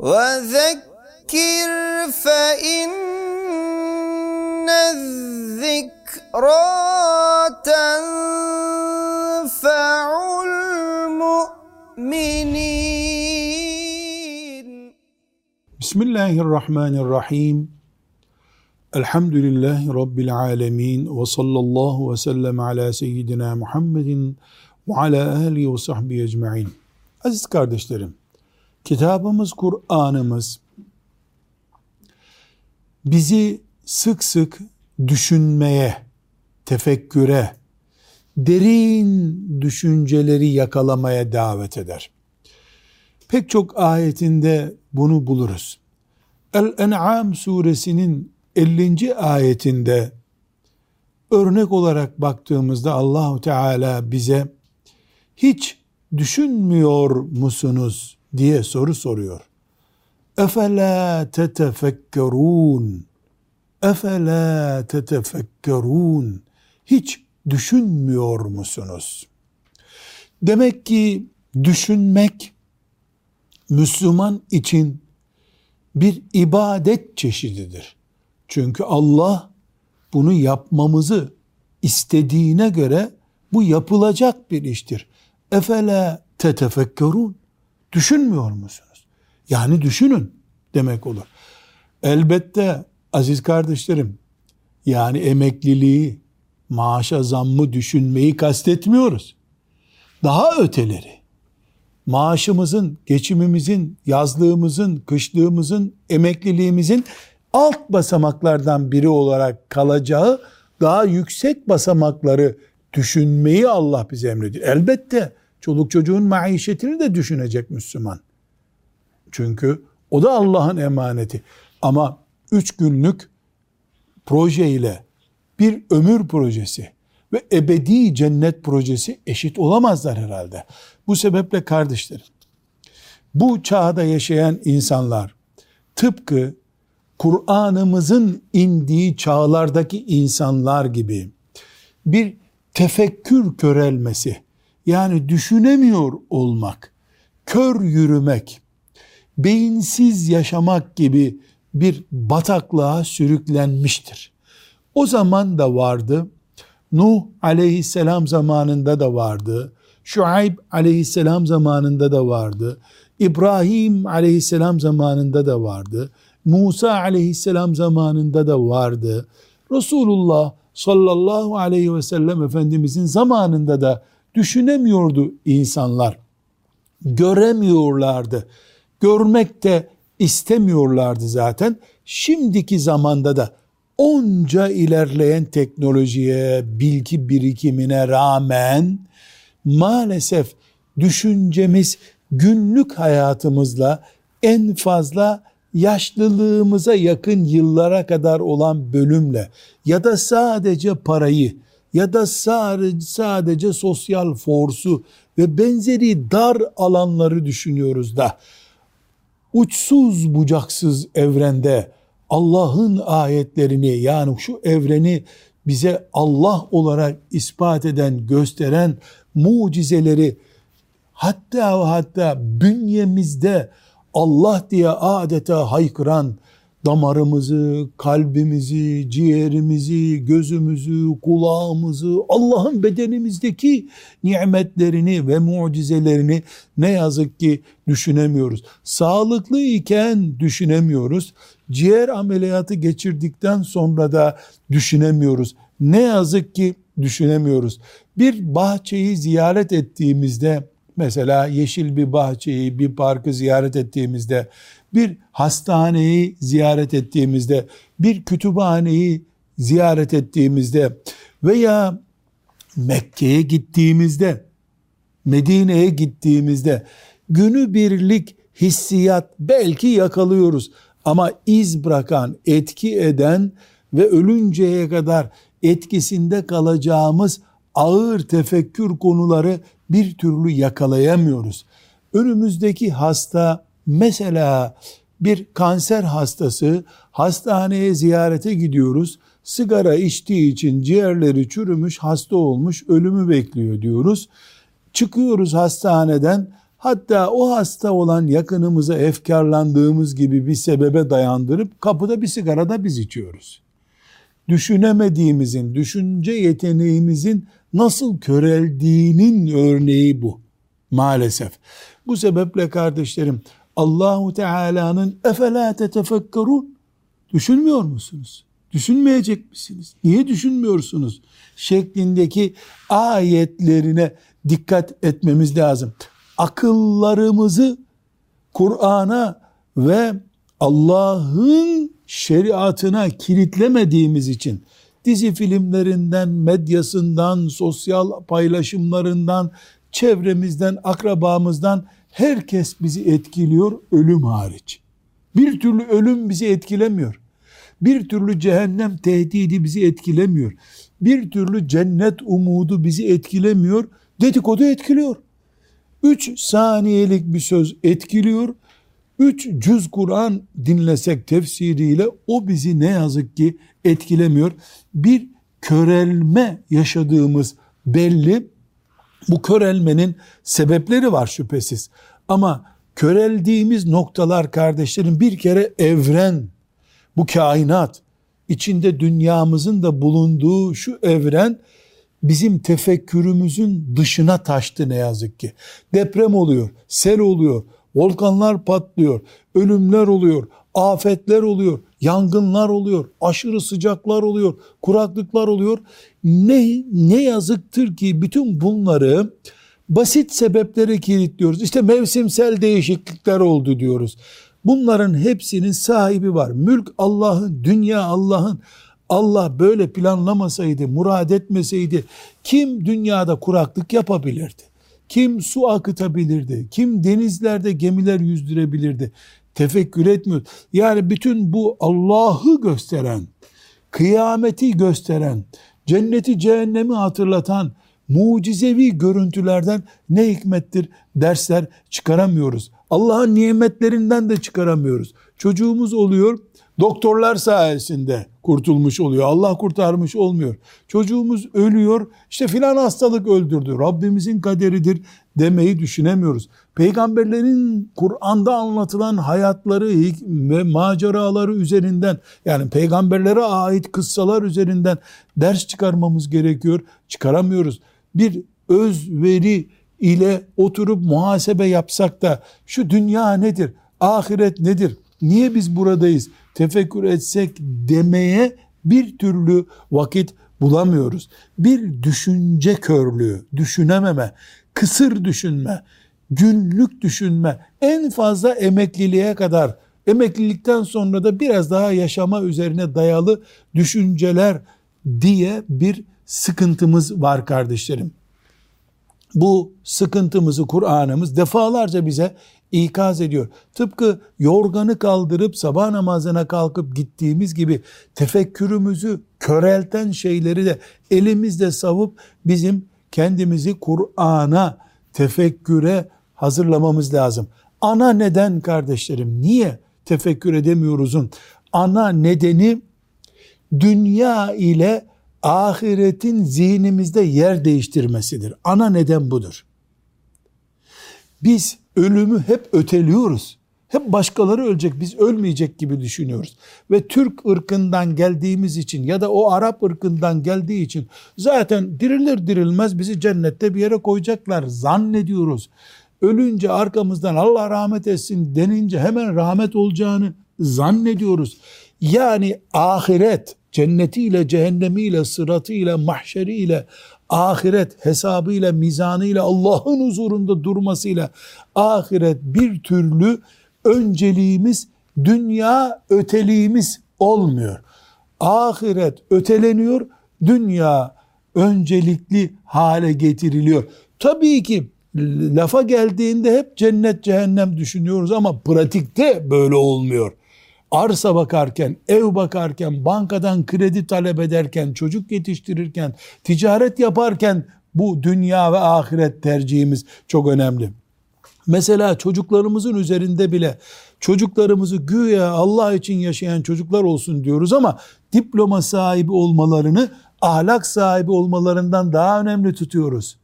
وذكر فإن الذكرى تنفع المؤمنين بسم الله الرحمن الرحيم الحمد لله رب العالمين وصلى الله وسلم على seyyidina Muhammedin ve ala alihi ve sahbihi ecmaîn. Aziz kardeşlerim, kitabımız Kur'an'ımız bizi sık sık düşünmeye, tefekküre, derin düşünceleri yakalamaya davet eder. Pek çok ayetinde bunu buluruz. El-En'am suresinin 50. ayetinde örnek olarak baktığımızda Allahu Teala bize hiç düşünmüyor musunuz diye soru soruyor. Efela tetefekkerun Efela tetefekkerun Hiç düşünmüyor musunuz? Demek ki düşünmek Müslüman için bir ibadet çeşididir. Çünkü Allah bunu yapmamızı istediğine göre bu yapılacak bir iştir. Efela tetefekkerun Düşünmüyor musunuz? Yani düşünün demek olur. Elbette aziz kardeşlerim yani emekliliği, maaşa zammı düşünmeyi kastetmiyoruz. Daha öteleri, maaşımızın, geçimimizin, yazlığımızın, kışlığımızın, emekliliğimizin alt basamaklardan biri olarak kalacağı daha yüksek basamakları düşünmeyi Allah bize emrediyor. Elbette çoluk çocuğun maişetini de düşünecek Müslüman. Çünkü o da Allah'ın emaneti. Ama üç günlük proje ile bir ömür projesi ve ebedi cennet projesi eşit olamazlar herhalde. Bu sebeple kardeşlerim, bu çağda yaşayan insanlar tıpkı Kur'an'ımızın indiği çağlardaki insanlar gibi bir tefekkür körelmesi, yani düşünemiyor olmak, kör yürümek, beyinsiz yaşamak gibi bir bataklığa sürüklenmiştir. O zaman da vardı, Nuh aleyhisselam zamanında da vardı, Şuayb aleyhisselam zamanında da vardı, İbrahim aleyhisselam zamanında da vardı, Musa aleyhisselam zamanında da vardı, Resulullah sallallahu aleyhi ve sellem Efendimizin zamanında da düşünemiyordu insanlar. Göremiyorlardı. Görmek de istemiyorlardı zaten. Şimdiki zamanda da onca ilerleyen teknolojiye, bilgi birikimine rağmen maalesef düşüncemiz günlük hayatımızla en fazla yaşlılığımıza yakın yıllara kadar olan bölümle ya da sadece parayı ya da sadece, sosyal forsu ve benzeri dar alanları düşünüyoruz da. Uçsuz bucaksız evrende Allah'ın ayetlerini yani şu evreni bize Allah olarak ispat eden, gösteren mucizeleri hatta hatta bünyemizde Allah diye adeta haykıran damarımızı, kalbimizi, ciğerimizi, gözümüzü, kulağımızı, Allah'ın bedenimizdeki nimetlerini ve mucizelerini ne yazık ki düşünemiyoruz. Sağlıklı iken düşünemiyoruz. Ciğer ameliyatı geçirdikten sonra da düşünemiyoruz. Ne yazık ki düşünemiyoruz. Bir bahçeyi ziyaret ettiğimizde mesela yeşil bir bahçeyi, bir parkı ziyaret ettiğimizde bir hastaneyi ziyaret ettiğimizde, bir kütüphaneyi ziyaret ettiğimizde veya Mekke'ye gittiğimizde, Medine'ye gittiğimizde günü birlik hissiyat belki yakalıyoruz ama iz bırakan, etki eden ve ölünceye kadar etkisinde kalacağımız ağır tefekkür konuları bir türlü yakalayamıyoruz. Önümüzdeki hasta Mesela bir kanser hastası hastaneye ziyarete gidiyoruz. Sigara içtiği için ciğerleri çürümüş, hasta olmuş, ölümü bekliyor diyoruz. Çıkıyoruz hastaneden. Hatta o hasta olan yakınımıza efkarlandığımız gibi bir sebebe dayandırıp kapıda bir sigara da biz içiyoruz. Düşünemediğimizin, düşünce yeteneğimizin nasıl köreldiğinin örneği bu maalesef. Bu sebeple kardeşlerim Allahu Teala'nın efela tetefekkerun düşünmüyor musunuz? Düşünmeyecek misiniz? Niye düşünmüyorsunuz? Şeklindeki ayetlerine dikkat etmemiz lazım. Akıllarımızı Kur'an'a ve Allah'ın şeriatına kilitlemediğimiz için dizi filmlerinden, medyasından, sosyal paylaşımlarından, çevremizden, akrabamızdan herkes bizi etkiliyor ölüm hariç. Bir türlü ölüm bizi etkilemiyor. Bir türlü cehennem tehdidi bizi etkilemiyor. Bir türlü cennet umudu bizi etkilemiyor. Dedikodu etkiliyor. Üç saniyelik bir söz etkiliyor. Üç cüz Kur'an dinlesek tefsiriyle o bizi ne yazık ki etkilemiyor. Bir körelme yaşadığımız belli. Bu körelmenin sebepleri var şüphesiz. Ama köreldiğimiz noktalar kardeşlerim bir kere evren, bu kainat, içinde dünyamızın da bulunduğu şu evren bizim tefekkürümüzün dışına taştı ne yazık ki. Deprem oluyor, sel oluyor, volkanlar patlıyor, ölümler oluyor, afetler oluyor, yangınlar oluyor, aşırı sıcaklar oluyor, kuraklıklar oluyor. Ne ne yazıktır ki bütün bunları basit sebeplere kilitliyoruz. İşte mevsimsel değişiklikler oldu diyoruz. Bunların hepsinin sahibi var. Mülk Allah'ın, dünya Allah'ın. Allah böyle planlamasaydı, murad etmeseydi kim dünyada kuraklık yapabilirdi? Kim su akıtabilirdi? Kim denizlerde gemiler yüzdürebilirdi? Tefekkür etmiyor. Yani bütün bu Allah'ı gösteren, kıyameti gösteren, cenneti cehennemi hatırlatan mucizevi görüntülerden ne hikmettir dersler çıkaramıyoruz. Allah'ın nimetlerinden de çıkaramıyoruz. Çocuğumuz oluyor, doktorlar sayesinde kurtulmuş oluyor. Allah kurtarmış olmuyor. Çocuğumuz ölüyor, işte filan hastalık öldürdü. Rabbimizin kaderidir demeyi düşünemiyoruz. Peygamberlerin Kur'an'da anlatılan hayatları ve maceraları üzerinden yani peygamberlere ait kıssalar üzerinden ders çıkarmamız gerekiyor. Çıkaramıyoruz. Bir özveri ile oturup muhasebe yapsak da şu dünya nedir? Ahiret nedir? Niye biz buradayız? Tefekkür etsek demeye bir türlü vakit bulamıyoruz. Bir düşünce körlüğü, düşünememe, kısır düşünme, günlük düşünme, en fazla emekliliğe kadar, emeklilikten sonra da biraz daha yaşama üzerine dayalı düşünceler diye bir sıkıntımız var kardeşlerim. Bu sıkıntımızı Kur'an'ımız defalarca bize ikaz ediyor. Tıpkı yorganı kaldırıp sabah namazına kalkıp gittiğimiz gibi tefekkürümüzü körelten şeyleri de elimizde savup bizim kendimizi Kur'an'a, tefekküre hazırlamamız lazım. Ana neden kardeşlerim? Niye tefekkür edemiyoruzun? Ana nedeni dünya ile ahiretin zihnimizde yer değiştirmesidir. Ana neden budur. Biz ölümü hep öteliyoruz. Hep başkaları ölecek, biz ölmeyecek gibi düşünüyoruz. Ve Türk ırkından geldiğimiz için ya da o Arap ırkından geldiği için zaten dirilir dirilmez bizi cennette bir yere koyacaklar zannediyoruz. Ölünce arkamızdan Allah rahmet etsin denince hemen rahmet olacağını zannediyoruz. Yani ahiret cennetiyle, cehennemiyle, sıratıyla, mahşeriyle, ahiret hesabıyla, mizanıyla, Allah'ın huzurunda durmasıyla ahiret bir türlü önceliğimiz, dünya öteliğimiz olmuyor. Ahiret öteleniyor, dünya öncelikli hale getiriliyor. Tabii ki lafa geldiğinde hep cennet cehennem düşünüyoruz ama pratikte böyle olmuyor arsa bakarken, ev bakarken, bankadan kredi talep ederken, çocuk yetiştirirken, ticaret yaparken bu dünya ve ahiret tercihimiz çok önemli. Mesela çocuklarımızın üzerinde bile çocuklarımızı güya Allah için yaşayan çocuklar olsun diyoruz ama diploma sahibi olmalarını ahlak sahibi olmalarından daha önemli tutuyoruz.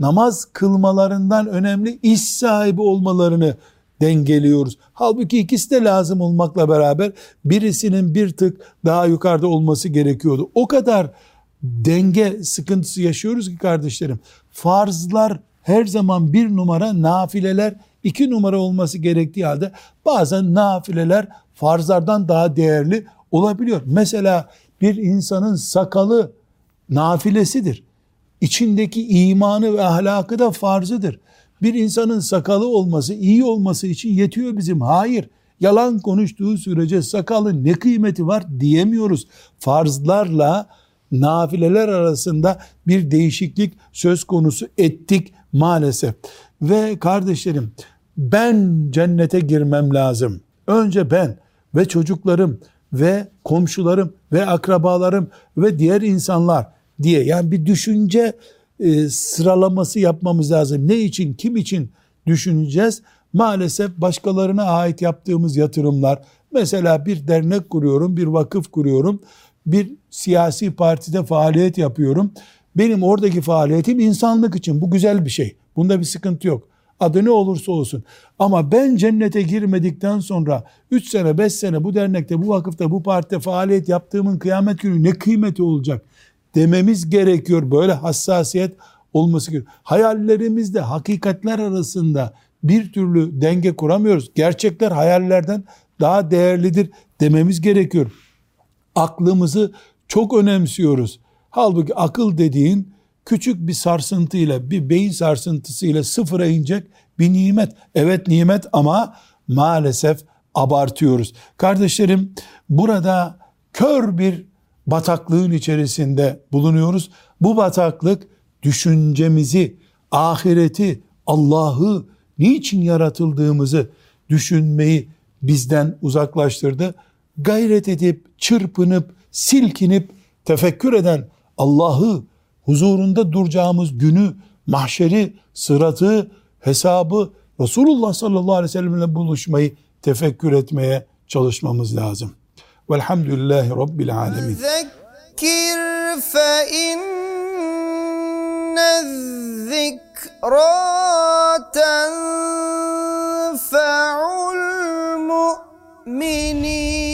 Namaz kılmalarından önemli iş sahibi olmalarını dengeliyoruz. Halbuki ikisi de lazım olmakla beraber birisinin bir tık daha yukarıda olması gerekiyordu. O kadar denge sıkıntısı yaşıyoruz ki kardeşlerim. Farzlar her zaman bir numara, nafileler iki numara olması gerektiği halde bazen nafileler farzlardan daha değerli olabiliyor. Mesela bir insanın sakalı nafilesidir. İçindeki imanı ve ahlakı da farzıdır. Bir insanın sakalı olması, iyi olması için yetiyor bizim. Hayır. Yalan konuştuğu sürece sakalın ne kıymeti var diyemiyoruz. Farzlarla nafileler arasında bir değişiklik söz konusu ettik maalesef. Ve kardeşlerim ben cennete girmem lazım. Önce ben ve çocuklarım ve komşularım ve akrabalarım ve diğer insanlar diye yani bir düşünce e, sıralaması yapmamız lazım. Ne için, kim için düşüneceğiz? Maalesef başkalarına ait yaptığımız yatırımlar, mesela bir dernek kuruyorum, bir vakıf kuruyorum, bir siyasi partide faaliyet yapıyorum. Benim oradaki faaliyetim insanlık için. Bu güzel bir şey. Bunda bir sıkıntı yok. Adı ne olursa olsun. Ama ben cennete girmedikten sonra 3 sene 5 sene bu dernekte, bu vakıfta, bu partide faaliyet yaptığımın kıyamet günü ne kıymeti olacak dememiz gerekiyor. Böyle hassasiyet olması gerekiyor. Hayallerimizde hakikatler arasında bir türlü denge kuramıyoruz. Gerçekler hayallerden daha değerlidir dememiz gerekiyor. Aklımızı çok önemsiyoruz. Halbuki akıl dediğin küçük bir sarsıntıyla, bir beyin sarsıntısıyla sıfıra inecek bir nimet. Evet nimet ama maalesef abartıyoruz. Kardeşlerim burada kör bir bataklığın içerisinde bulunuyoruz. Bu bataklık düşüncemizi, ahireti, Allah'ı niçin yaratıldığımızı düşünmeyi bizden uzaklaştırdı. Gayret edip, çırpınıp, silkinip, tefekkür eden Allah'ı huzurunda duracağımız günü, mahşeri, sıratı, hesabı Resulullah sallallahu aleyhi ve sellemle buluşmayı tefekkür etmeye çalışmamız lazım. والحمد لله رب العالمين. ذكر فإن الذكرى تنفع المؤمنين.